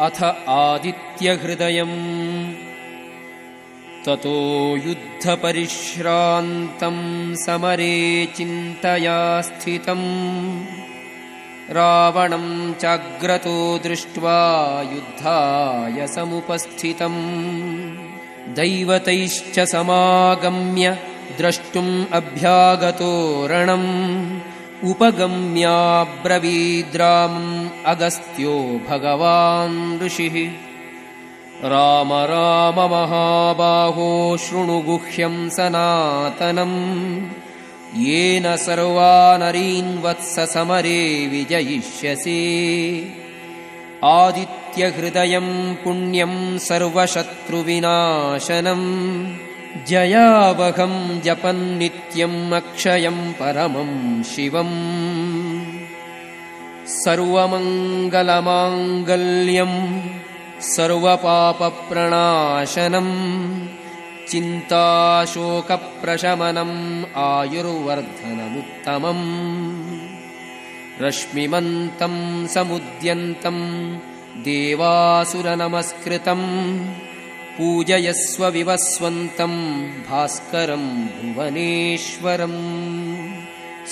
अथ आदित्यहृदयम्। ततो युद्धपरिश्रान्तम् समरे चिन्तया स्थितम्। रावणम् चाग्रतो दृष्ट्वा युद्धाय समुपस्थितम्। दैवतैश्च समागम्य द्रष्टुम् अभ्यागतोरणम् उपगम्याब्रवीद्रामम् अगस्त्यो भगवान् ऋषिः। राम राम महाबाहो शृणु गुह्यम् सनातनम्। येन सर्वानरीन्वत्स समरे विजयिष्यसि। आदित्यहृदयम् पुण्यम् सर्वशत्रुविनाशनम् जयावहम् जपन्नित्यम् अक्षयम् परमम् शिवम्। सर्वमङ्गलमाङ्गल्यम् सर्वपापप्रणाशनम् चिन्ताशोकप्रशमनम् आयुर्वर्धनमुत्तमम्। रश्मिमन्तम् समुद्यन्तम् देवासुरनमस्कृतम् पूजयस्व विवस्वन्तम् भास्करम् भुवनेश्वरम्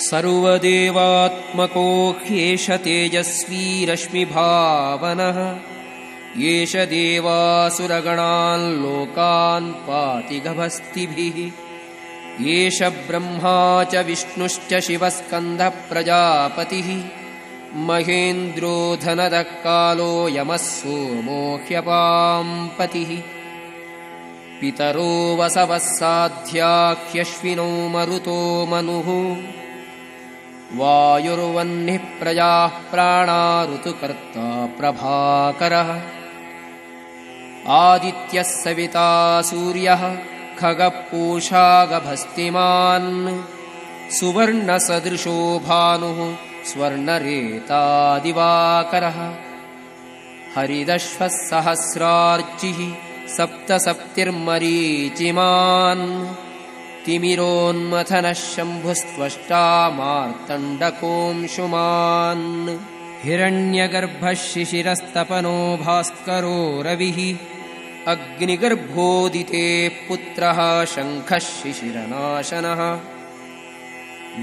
सर्वदेवात्मको ह्येष तेजस्वी रश्मिभावनः। एष देवासुरगणान् लोकान् पाति गभस्तिभिः एष ब्रह्मा च विष्णुश्च शिवस्कन्धप्रजापतिः महेन्द्रो धनदः कालो यमः सोमो ह्यपाम्पतिः पितरो वसवः साध्याह्यश्विनो मरुतो मनुः। वायुर्वह्निः प्रजाः प्राणा ऋतुकर्ता प्रभाकरः। आदित्यः सविता सूर्यः खगपूषागभस्तिमान् सुवर्णसदृशो भानुः स्वर्णरेतादिवाकरः। हरिदश्वः सहस्रार्चिः सप्तसप्तिर्मरीचिमान् तिमिरोन्मथनः शम्भुस्त्वष्टा मार्तण्डकोऽंशुमान् हिरण्यगर्भः शिशिरस्तपनो भास्करो रविः अग्निगर्भोदिते पुत्रः शङ्खः शिशिरनाशनः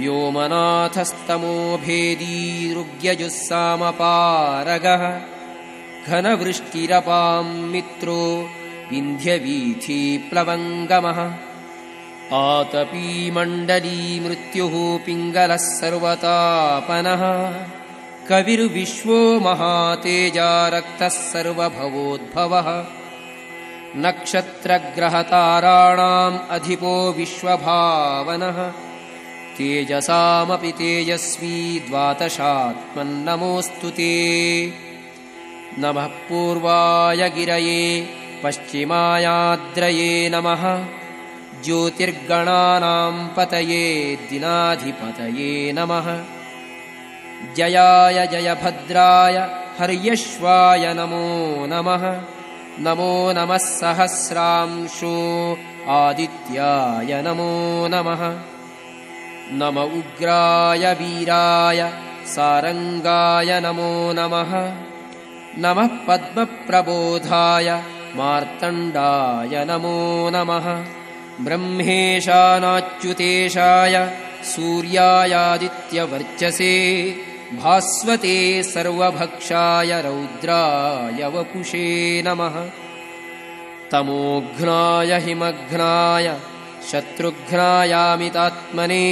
व्योमनाथस्तमोभेदीरुग्यजुस्सामपारगः घनवृष्टिरपाम् मित्रो विन्ध्यवीथीप्लवङ्गमः आतपीमण्डली मृत्युः पिङ्गलः सर्वतापनः। कविर्विश्वो महातेजा रक्तः सर्वभवोद्भवः। नक्षत्रग्रहताराणाम् अधिपो विश्वभावनः। तेजसामपि तेजस्वी द्वादशात्मन्नमोऽस्तु ते। नमः पूर्वाय गिरये पश्चिमायाद्रये नमः। ज्योतिर्गणानाम् पतये दिनाधिपतये नमः। जयाय जयभद्राय हर्यश्वाय नमो नमः। नमो नमः सहस्रांशो आदित्याय नमो नमः। नम उग्राय वीराय सारङ्गाय नमो नमः। नमः पद्मप्रबोधाय मार्तण्डाय नमो नमः। ब्रह्मेशानाच्युतेशाय सूर्यायादित्यवर्चसे भास्वते सर्वभक्षाय रौद्राय वपुषे नमः। तमोघ्नाय हिमघ्नाय शत्रुघ्नायामितात्मने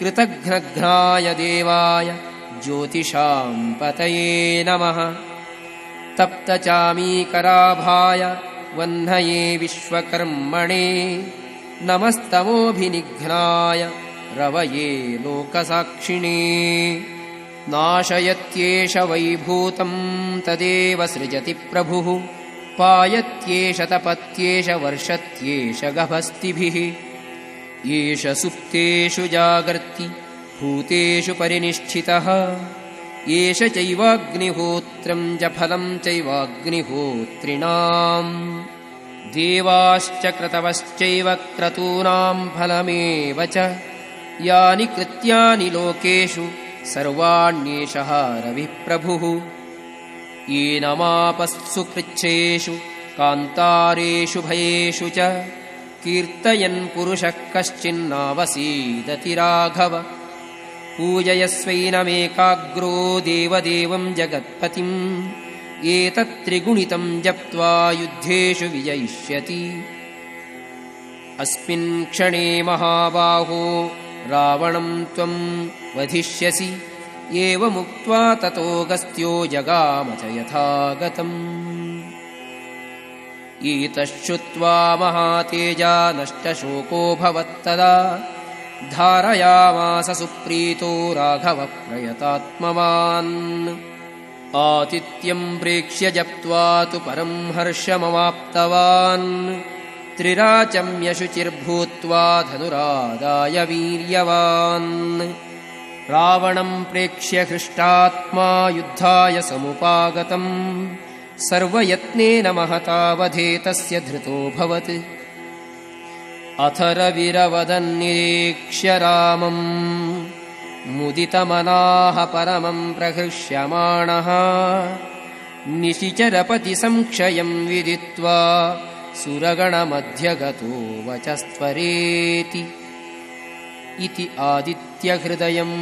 कृतघ्नघ्नाय देवाय ज्योतिषाम् पतये नमः तप्तचामीकराभाय वह्नये विश्वकर्मणे नमस्तमोऽभिनिघ्नाय रवये लोकसाक्षिणे नाशयत्येष वैभूतम् तदेव सृजति प्रभुः पायत्येष तपत्येष वर्षत्येष गभस्तिभिः एष सुप्तेषु जागर्ति भूतेषु परिनिष्ठितः एष चैवाग्निहोत्रम् च फलम् चैवाग्निहोत्रिणाम्। देवाश्च क्रतवश्चैव क्रतूनाम् फलमेव च। यानि कृत्यानि लोकेषु सर्वाण्येषः रविप्रभुः। येनमापःसु पृच्छेषु कान्तारेषु भयेषु च। कीर्तयन् पुरुषः कश्चिन्नावसीदति राघव पूजयस्वैनमेकाग्रो देवदेवम् जगत्पतिम्। एतत्त्रिगुणितम् जप्त्वा युद्धेषु विजयिष्यति। अस्मिन् क्षणे महाबाहो रावणम् त्वम् वधिष्यसि। एवमुक्त्वा ततोऽगस्त्यो जगाम च यथा गतम् एतच्छ्रुत्वा महातेजा नष्टशोकोऽभवत्तदा धारयामास सुप्रीतो राघवप्रयतात्मवान् आतिथ्यम् प्रेक्ष्य जप्त्वा तु परम् हर्षमवाप्तवान्। त्रिराचम्यशुचिर्भूत्वा धनुरादाय वीर्यवान्। रावणम् प्रेक्ष्य हृष्टात्मा युद्धाय समुपागतम्। सर्वयत्नेन महतावधे तस्य धृतोऽभवत् अथरविरवदन्निरीक्ष्य रामम्। मुदितमनाः परमम् प्रहृष्यमाणः। निशिचरपतिसंक्षयम् विदित्वा सुरगणमध्यगतो वचस्त्वरेति। इति आदित्यहृदयम्